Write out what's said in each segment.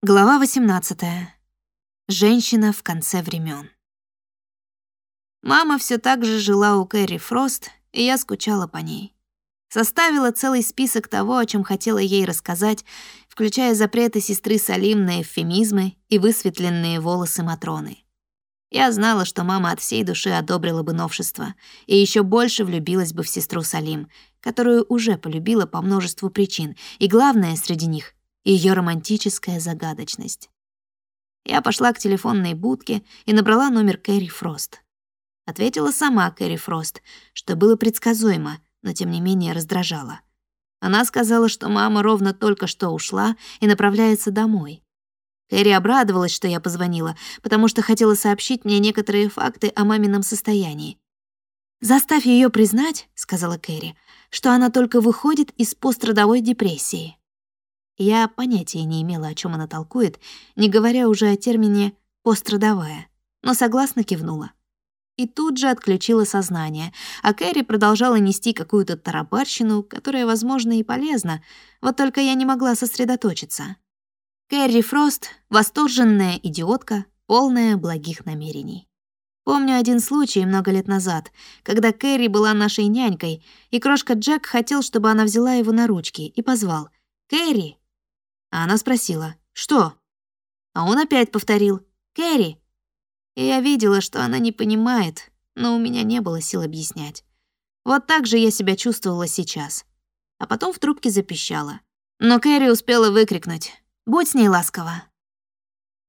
Глава 18. Женщина в конце времен. Мама все так же жила у Кэрри Фрост, и я скучала по ней. Составила целый список того, о чем хотела ей рассказать, включая запреты сестры Салим на эвфемизмы и высветленные волосы Матроны. Я знала, что мама от всей души одобрила бы новшество и еще больше влюбилась бы в сестру Салим, которую уже полюбила по множеству причин, и главное среди них ее романтическая загадочность. Я пошла к телефонной будке и набрала номер Кэрри Фрост. Ответила сама Кэрри Фрост, что было предсказуемо, но тем не менее раздражало. Она сказала, что мама ровно только что ушла и направляется домой. Кэрри обрадовалась, что я позвонила, потому что хотела сообщить мне некоторые факты о мамином состоянии. «Заставь ее признать», — сказала Кэрри, «что она только выходит из пострадовой депрессии». Я понятия не имела, о чем она толкует, не говоря уже о термине «пострадовая», но согласно кивнула. И тут же отключила сознание, а Кэрри продолжала нести какую-то тарабарщину, которая, возможно, и полезна, вот только я не могла сосредоточиться. Кэрри Фрост — восторженная идиотка, полная благих намерений. Помню один случай много лет назад, когда Кэрри была нашей нянькой, и крошка Джек хотел, чтобы она взяла его на ручки и позвал «Кэрри, а она спросила «Что?». А он опять повторил «Кэрри». И я видела, что она не понимает, но у меня не было сил объяснять. Вот так же я себя чувствовала сейчас. А потом в трубке запищала. Но Кэрри успела выкрикнуть «Будь с ней ласкова».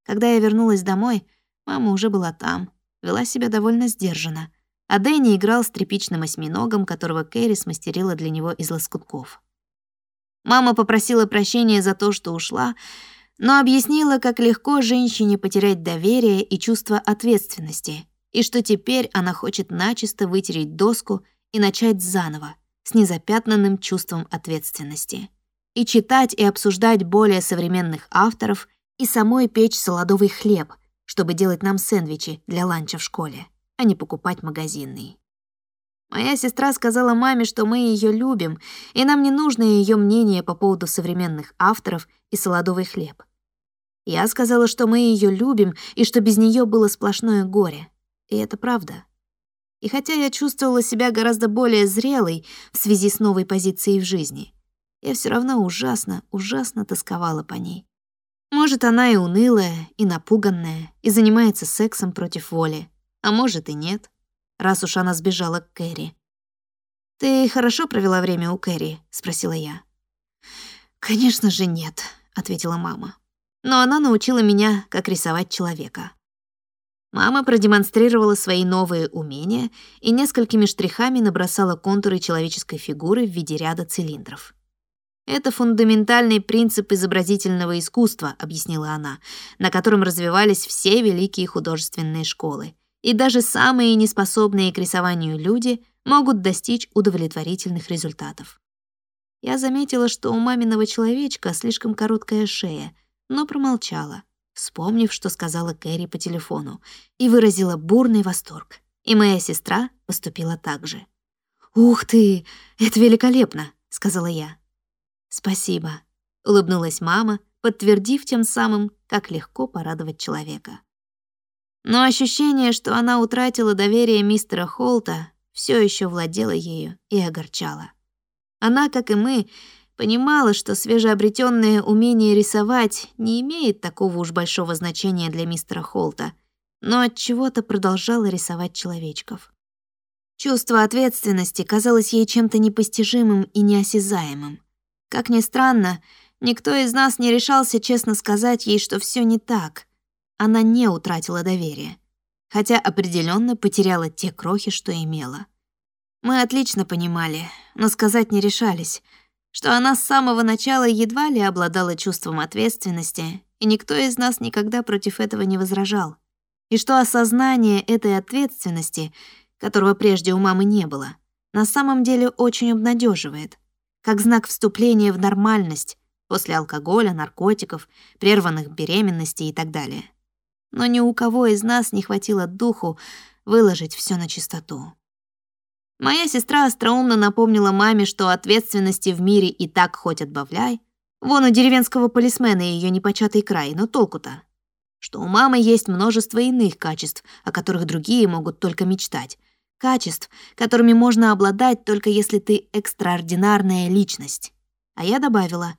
Когда я вернулась домой, мама уже была там, вела себя довольно сдержанно, а Дэнни играл с тряпичным осьминогом, которого Кэрри смастерила для него из лоскутков. Мама попросила прощения за то, что ушла, но объяснила, как легко женщине потерять доверие и чувство ответственности, и что теперь она хочет начисто вытереть доску и начать заново, с незапятнанным чувством ответственности. И читать и обсуждать более современных авторов и самой печь солодовый хлеб, чтобы делать нам сэндвичи для ланча в школе, а не покупать магазинный. Моя сестра сказала маме, что мы ее любим, и нам не нужно ее мнение по поводу современных авторов и солодовый хлеб. Я сказала, что мы ее любим и что без нее было сплошное горе. И это правда. И хотя я чувствовала себя гораздо более зрелой в связи с новой позицией в жизни, я все равно ужасно, ужасно тосковала по ней. Может, она и унылая, и напуганная, и занимается сексом против воли, а может и нет раз уж она сбежала к Кэрри. «Ты хорошо провела время у Кэрри?» — спросила я. «Конечно же нет», — ответила мама. «Но она научила меня, как рисовать человека». Мама продемонстрировала свои новые умения и несколькими штрихами набросала контуры человеческой фигуры в виде ряда цилиндров. «Это фундаментальный принцип изобразительного искусства», — объяснила она, на котором развивались все великие художественные школы и даже самые неспособные к рисованию люди могут достичь удовлетворительных результатов. Я заметила, что у маминого человечка слишком короткая шея, но промолчала, вспомнив, что сказала Кэрри по телефону, и выразила бурный восторг. И моя сестра поступила так же. «Ух ты, это великолепно!» — сказала я. «Спасибо», — улыбнулась мама, подтвердив тем самым, как легко порадовать человека. Но ощущение, что она утратила доверие мистера Холта, все еще владело ею и огорчало. Она, как и мы, понимала, что свежеобретенное умение рисовать не имеет такого уж большого значения для мистера Холта, но от чего-то продолжала рисовать человечков. Чувство ответственности казалось ей чем-то непостижимым и неосязаемым. Как ни странно, никто из нас не решался честно сказать ей, что все не так, она не утратила доверие, хотя определенно потеряла те крохи, что имела. Мы отлично понимали, но сказать не решались, что она с самого начала едва ли обладала чувством ответственности, и никто из нас никогда против этого не возражал, и что осознание этой ответственности, которого прежде у мамы не было, на самом деле очень обнадеживает, как знак вступления в нормальность после алкоголя, наркотиков, прерванных беременностей и так далее но ни у кого из нас не хватило духу выложить все на чистоту. Моя сестра остроумно напомнила маме, что ответственности в мире и так хоть отбавляй, Вон у деревенского полисмена ее непочатый край, но толку-то? Что у мамы есть множество иных качеств, о которых другие могут только мечтать. Качеств, которыми можно обладать только если ты экстраординарная личность. А я добавила,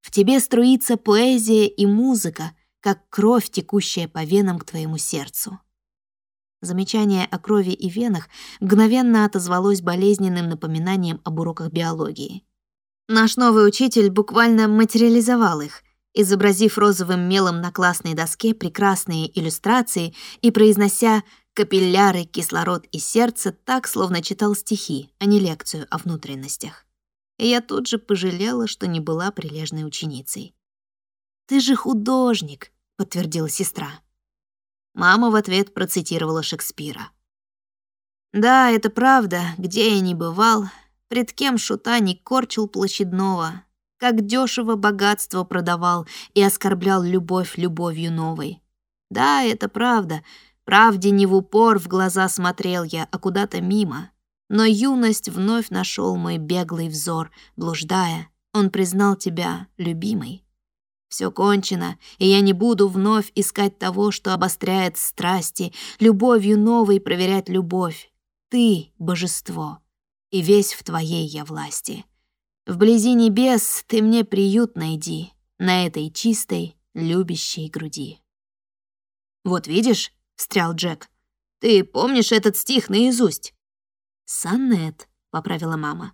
в тебе струится поэзия и музыка, как кровь, текущая по венам к твоему сердцу. Замечание о крови и венах мгновенно отозвалось болезненным напоминанием об уроках биологии. Наш новый учитель буквально материализовал их, изобразив розовым мелом на классной доске прекрасные иллюстрации и произнося «капилляры, кислород и сердце» так, словно читал стихи, а не лекцию о внутренностях. И я тут же пожалела, что не была прилежной ученицей. «Ты же художник», — подтвердила сестра. Мама в ответ процитировала Шекспира. «Да, это правда, где я не бывал, Пред кем шута не корчил площадного, Как дешево богатство продавал И оскорблял любовь любовью новой. Да, это правда, правде не в упор в глаза смотрел я, а куда-то мимо. Но юность вновь нашел мой беглый взор, блуждая, он признал тебя любимой. Все кончено, и я не буду вновь искать того, что обостряет страсти, любовью новой проверять любовь. Ты — божество и весь в твоей я власти. Вблизи небес ты мне приют найди на этой чистой, любящей груди. «Вот видишь», — встрял Джек, — «ты помнишь этот стих наизусть?» «Сонет», — поправила мама.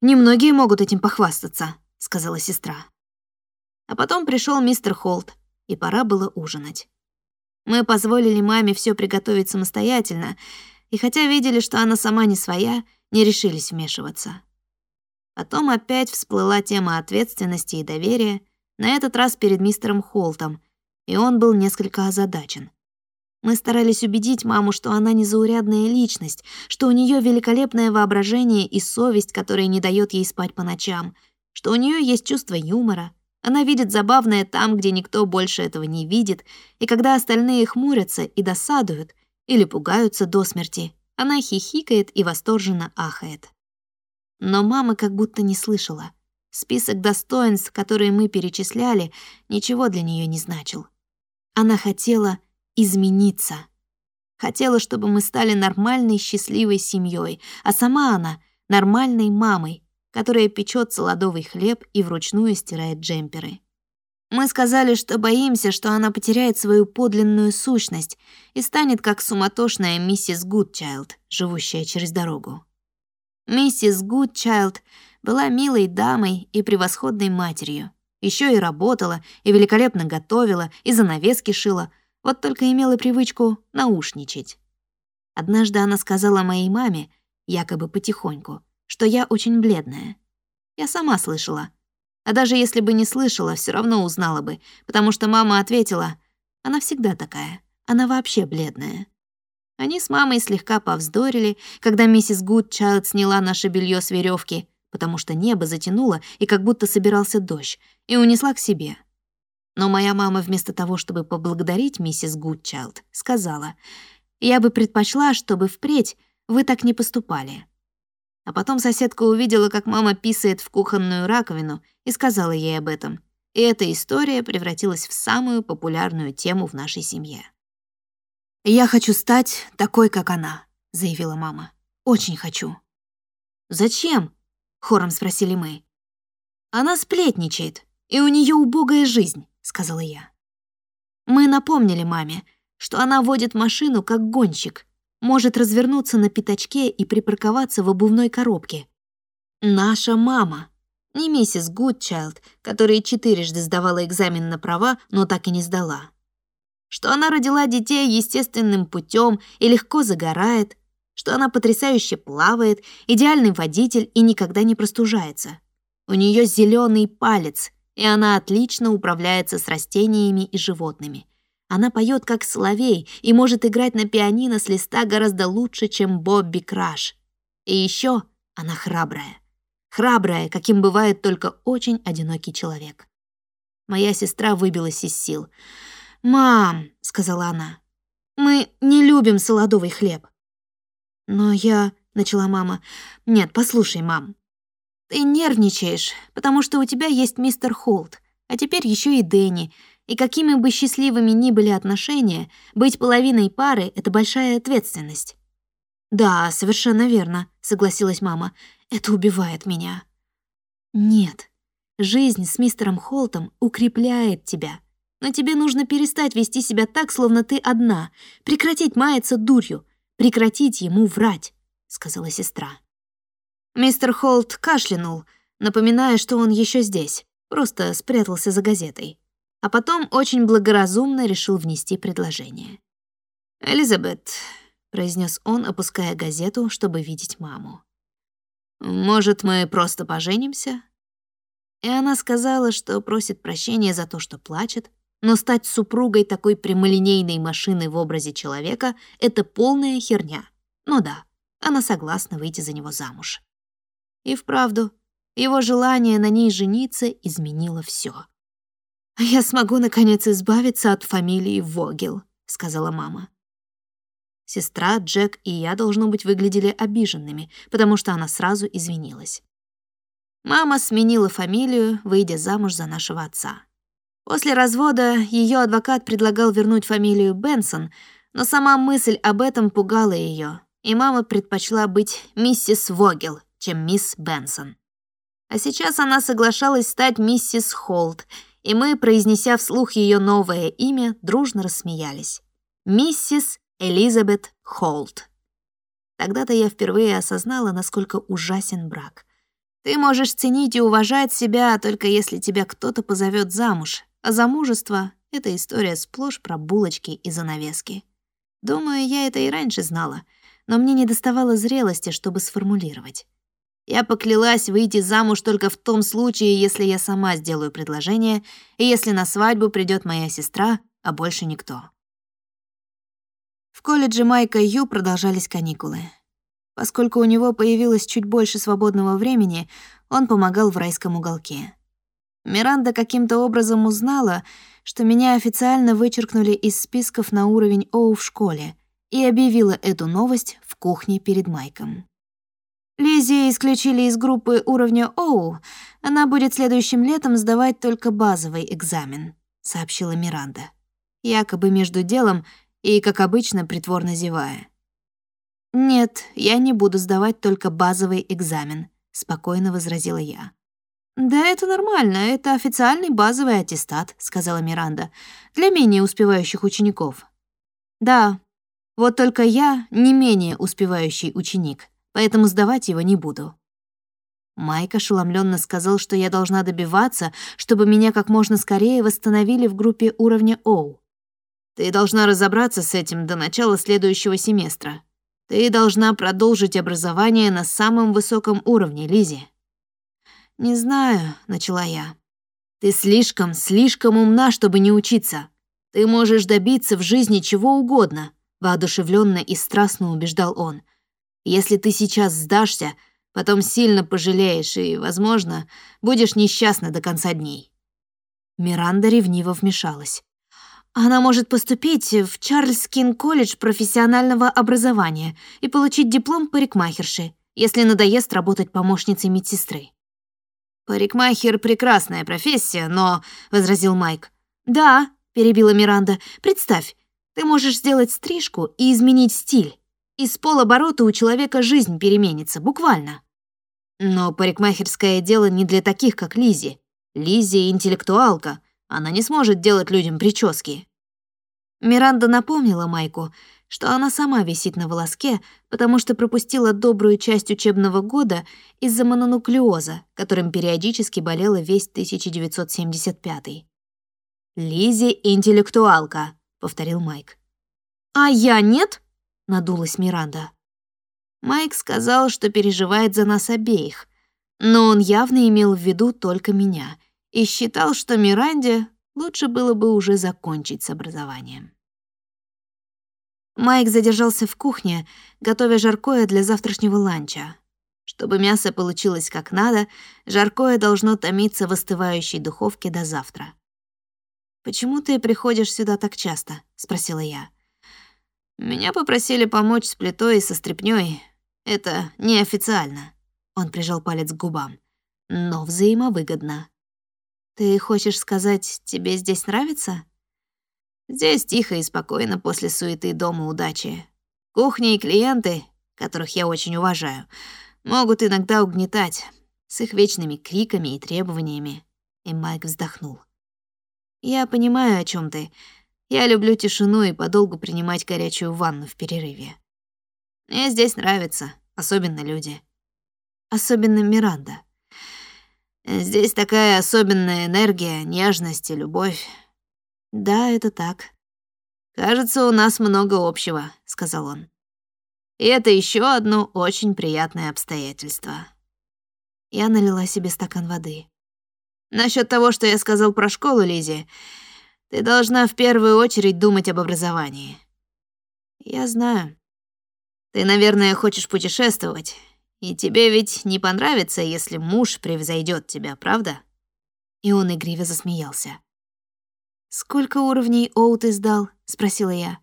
«Немногие могут этим похвастаться», — сказала сестра. А потом пришел мистер Холт, и пора было ужинать. Мы позволили маме все приготовить самостоятельно, и хотя видели, что она сама не своя, — не решились вмешиваться. Потом опять всплыла тема ответственности и доверия, на этот раз перед мистером Холтом, и он был несколько озадачен. Мы старались убедить маму, что она незаурядная личность, что у нее великолепное воображение и совесть, которая не дает ей спать по ночам, что у нее есть чувство юмора, она видит забавное там, где никто больше этого не видит, и когда остальные хмурятся и досадуют или пугаются до смерти, она хихикает и восторженно ахает. Но мама как будто не слышала. Список достоинств, которые мы перечисляли, ничего для нее не значил. Она хотела измениться. Хотела, чтобы мы стали нормальной, счастливой семьей, а сама она — нормальной мамой, которая печет солодовый хлеб и вручную стирает джемперы. Мы сказали, что боимся, что она потеряет свою подлинную сущность и станет как суматошная миссис Гудчайлд, живущая через дорогу. Миссис Гудчайлд была милой дамой и превосходной матерью. Еще и работала, и великолепно готовила, и занавески шила, вот только имела привычку наушничать. Однажды она сказала моей маме, якобы потихоньку, что я очень бледная. Я сама слышала — а даже если бы не слышала, все равно узнала бы, потому что мама ответила, она всегда такая, она вообще бледная. Они с мамой слегка повздорили, когда миссис Гудчайлд сняла наше белье с веревки, потому что небо затянуло и как будто собирался дождь, и унесла к себе. Но моя мама вместо того, чтобы поблагодарить миссис Гудчайлд, сказала, «Я бы предпочла, чтобы впредь вы так не поступали». А потом соседка увидела, как мама писает в кухонную раковину, и сказала ей об этом. И эта история превратилась в самую популярную тему в нашей семье. «Я хочу стать такой, как она», — заявила мама. «Очень хочу». «Зачем?» — хором спросили мы. «Она сплетничает, и у нее убогая жизнь», — сказала я. Мы напомнили маме, что она водит машину как гонщик, может развернуться на пятачке и припарковаться в обувной коробке. Наша мама, не миссис Гудчайлд, которая четырежды сдавала экзамен на права, но так и не сдала. Что она родила детей естественным путем и легко загорает, что она потрясающе плавает, идеальный водитель и никогда не простужается. У нее зеленый палец, и она отлично управляется с растениями и животными. Она поет как соловей и может играть на пианино с листа гораздо лучше, чем Бобби Краш. И еще она храбрая. Храбрая, каким бывает только очень одинокий человек. Моя сестра выбилась из сил. «Мам», — сказала она, — «мы не любим солодовый хлеб». «Но я...» — начала мама. «Нет, послушай, мам. Ты нервничаешь, потому что у тебя есть мистер Холт, а теперь еще и Дэнни. И какими бы счастливыми ни были отношения, быть половиной пары — это большая ответственность. «Да, совершенно верно», — согласилась мама. «Это убивает меня». «Нет, жизнь с мистером Холтом укрепляет тебя. Но тебе нужно перестать вести себя так, словно ты одна, прекратить маяться дурью, прекратить ему врать», — сказала сестра. Мистер Холт кашлянул, напоминая, что он еще здесь, просто спрятался за газетой. А потом очень благоразумно решил внести предложение. «Элизабет, произнес он, опуская газету, чтобы видеть маму. Может, мы просто поженимся? И она сказала, что просит прощения за то, что плачет, но стать супругой такой прямолинейной машины в образе человека — это полная херня. Ну да, она согласна выйти за него замуж. И вправду, его желание на ней жениться изменило все. «Я смогу, наконец, избавиться от фамилии Вогел», — сказала мама. Сестра, Джек и я, должно быть, выглядели обиженными, потому что она сразу извинилась. Мама сменила фамилию, выйдя замуж за нашего отца. После развода ее адвокат предлагал вернуть фамилию Бенсон, но сама мысль об этом пугала ее, и мама предпочла быть миссис Вогел, чем мисс Бенсон. А сейчас она соглашалась стать миссис Холт, и мы, произнеся вслух ее новое имя, дружно рассмеялись. Миссис Элизабет Холт. Тогда-то я впервые осознала, насколько ужасен брак. Ты можешь ценить и уважать себя, только если тебя кто-то позовет замуж, а замужество — это история сплошь про булочки и занавески. Думаю, я это и раньше знала, но мне не доставало зрелости, чтобы сформулировать. Я поклялась выйти замуж только в том случае, если я сама сделаю предложение, и если на свадьбу придет моя сестра, а больше никто. В колледже Майка Ю продолжались каникулы. Поскольку у него появилось чуть больше свободного времени, он помогал в райском уголке. Миранда каким-то образом узнала, что меня официально вычеркнули из списков на уровень Оу в школе и объявила эту новость в кухне перед Майком. Лизи исключили из группы уровня Оу. Она будет следующим летом сдавать только базовый экзамен, сообщила Миранда. Якобы между делом и, как обычно, притворно зевая. «Нет, я не буду сдавать только базовый экзамен», — спокойно возразила я. «Да это нормально, это официальный базовый аттестат», — сказала Миранда, «для менее успевающих учеников». «Да, вот только я не менее успевающий ученик, поэтому сдавать его не буду». Майк ошеломленно сказал, что я должна добиваться, чтобы меня как можно скорее восстановили в группе уровня Оу. Ты должна разобраться с этим до начала следующего семестра. Ты должна продолжить образование на самом высоком уровне, Лизи. Не знаю, начала я. Ты слишком, слишком умна, чтобы не учиться. Ты можешь добиться в жизни чего угодно, воодушевленно и страстно убеждал он. Если ты сейчас сдашься, потом сильно пожалеешь и, возможно, будешь несчастна до конца дней. Миранда ревниво вмешалась. Она может поступить в Чарльскин колледж профессионального образования и получить диплом парикмахерши, если надоест работать помощницей медсестры. «Парикмахер — прекрасная профессия, но...» — возразил Майк. «Да», — перебила Миранда, — «представь, ты можешь сделать стрижку и изменить стиль. Из полоборота у человека жизнь переменится, буквально». Но парикмахерское дело не для таких, как Лизи. Лизи — интеллектуалка. Она не сможет делать людям прически. Миранда напомнила Майку, что она сама висит на волоске, потому что пропустила добрую часть учебного года из-за мононуклеоза, которым периодически болела весь 1975 «Лизи — интеллектуалка», — повторил Майк. «А я нет?» — надулась Миранда. Майк сказал, что переживает за нас обеих, но он явно имел в виду только меня и считал, что Миранде лучше было бы уже закончить с образованием. Майк задержался в кухне, готовя жаркое для завтрашнего ланча. Чтобы мясо получилось как надо, жаркое должно томиться в остывающей духовке до завтра. «Почему ты приходишь сюда так часто?» — спросила я. «Меня попросили помочь с плитой и со стряпнёй. Это неофициально». Он прижал палец к губам. но взаимовыгодно. Ты хочешь сказать, тебе здесь нравится? Здесь тихо и спокойно после суеты дома удачи. Кухня и клиенты, которых я очень уважаю, могут иногда угнетать с их вечными криками и требованиями. И Майк вздохнул. Я понимаю, о чем ты. Я люблю тишину и подолгу принимать горячую ванну в перерыве. Мне здесь нравится, особенно люди. Особенно Миранда. Здесь такая особенная энергия, нежность и любовь. Да, это так. Кажется, у нас много общего, сказал он. И это еще одно очень приятное обстоятельство. Я налила себе стакан воды. Насчет того, что я сказал про школу, Лизи, ты должна в первую очередь думать об образовании. Я знаю. Ты, наверное, хочешь путешествовать, и тебе ведь не понравится, если муж превзойдет тебя, правда?» И он игриво засмеялся. «Сколько уровней Оут издал?» — спросила я.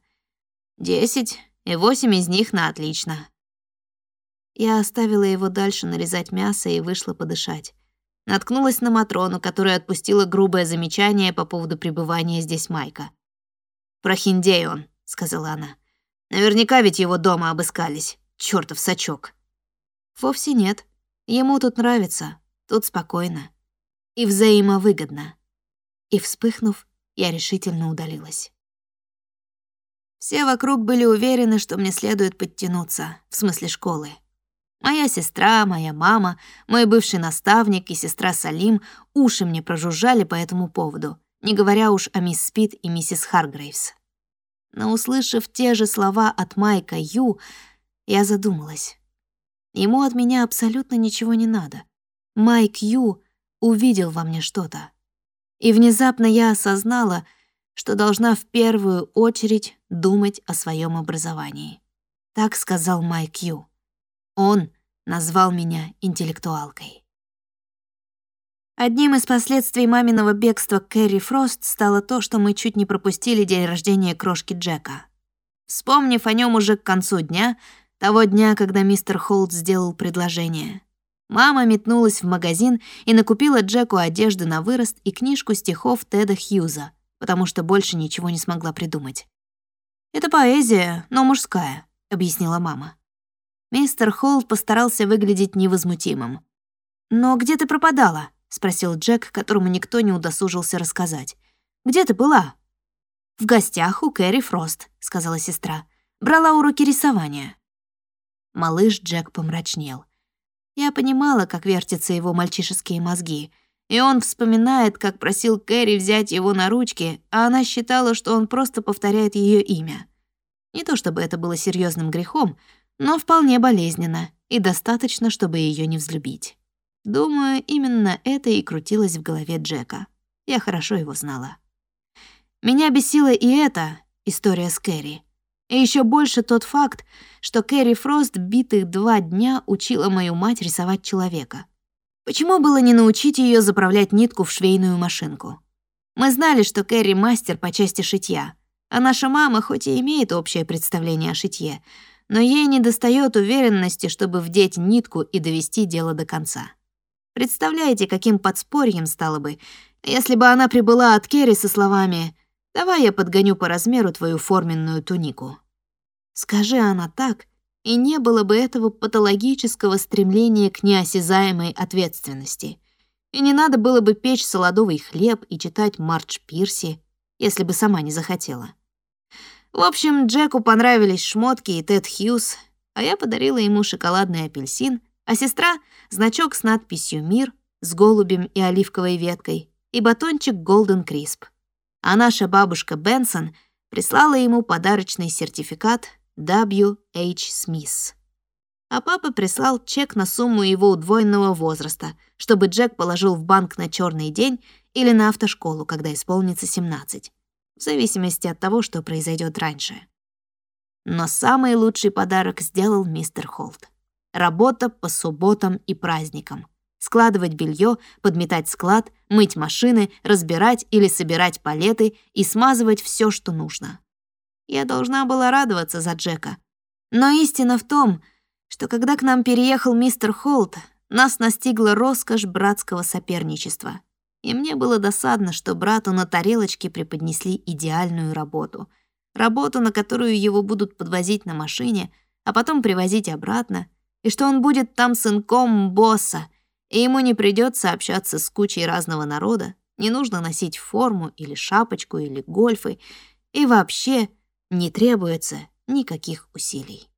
«Десять, и восемь из них на отлично». Я оставила его дальше нарезать мясо и вышла подышать. Наткнулась на Матрону, которая отпустила грубое замечание по поводу пребывания здесь Майка. «Про Хиндей он», — сказала она. «Наверняка ведь его дома обыскались. Чёртов сачок». Вовсе нет. Ему тут нравится, тут спокойно. И взаимовыгодно. И вспыхнув, я решительно удалилась. Все вокруг были уверены, что мне следует подтянуться, в смысле школы. Моя сестра, моя мама, мой бывший наставник и сестра Салим уши мне прожужжали по этому поводу, не говоря уж о мисс Спит и миссис Харгрейвс. Но услышав те же слова от Майка Ю, я задумалась. Ему от меня абсолютно ничего не надо. Майк Ю увидел во мне что-то. И внезапно я осознала, что должна в первую очередь думать о своем образовании. Так сказал Майк Ю. Он назвал меня интеллектуалкой. Одним из последствий маминого бегства Кэрри Фрост стало то, что мы чуть не пропустили день рождения крошки Джека. Вспомнив о нем уже к концу дня, того дня, когда мистер Холт сделал предложение. Мама метнулась в магазин и накупила Джеку одежды на вырост и книжку стихов Теда Хьюза, потому что больше ничего не смогла придумать. «Это поэзия, но мужская», — объяснила мама. Мистер Холт постарался выглядеть невозмутимым. «Но где ты пропадала?» — спросил Джек, которому никто не удосужился рассказать. «Где ты была?» «В гостях у Кэрри Фрост», — сказала сестра. «Брала уроки рисования». Малыш Джек помрачнел. Я понимала, как вертятся его мальчишеские мозги, и он вспоминает, как просил Кэрри взять его на ручки, а она считала, что он просто повторяет ее имя. Не то чтобы это было серьезным грехом, но вполне болезненно и достаточно, чтобы ее не взлюбить. Думаю, именно это и крутилось в голове Джека. Я хорошо его знала. Меня бесила и эта история с Кэрри. И еще больше тот факт, что Кэрри Фрост битых два дня учила мою мать рисовать человека. Почему было не научить ее заправлять нитку в швейную машинку? Мы знали, что Кэрри мастер по части шитья, а наша мама хоть и имеет общее представление о шитье, но ей не достает уверенности, чтобы вдеть нитку и довести дело до конца. Представляете, каким подспорьем стало бы, если бы она прибыла от Керри со словами Давай я подгоню по размеру твою форменную тунику. Скажи она так, и не было бы этого патологического стремления к неосязаемой ответственности. И не надо было бы печь солодовый хлеб и читать Мардж Пирси, если бы сама не захотела. В общем, Джеку понравились шмотки и Тед Хьюз, а я подарила ему шоколадный апельсин, а сестра — значок с надписью «Мир» с голубем и оливковой веткой и батончик Golden Crisp а наша бабушка Бенсон прислала ему подарочный сертификат W.H. Smith. А папа прислал чек на сумму его удвоенного возраста, чтобы Джек положил в банк на черный день или на автошколу, когда исполнится 17, в зависимости от того, что произойдет раньше. Но самый лучший подарок сделал мистер Холт. Работа по субботам и праздникам — складывать белье, подметать склад, мыть машины, разбирать или собирать палеты и смазывать все, что нужно. Я должна была радоваться за Джека. Но истина в том, что когда к нам переехал мистер Холт, нас настигла роскошь братского соперничества. И мне было досадно, что брату на тарелочке преподнесли идеальную работу. Работу, на которую его будут подвозить на машине, а потом привозить обратно, и что он будет там сынком босса, и ему не придется общаться с кучей разного народа, не нужно носить форму или шапочку или гольфы, и вообще не требуется никаких усилий.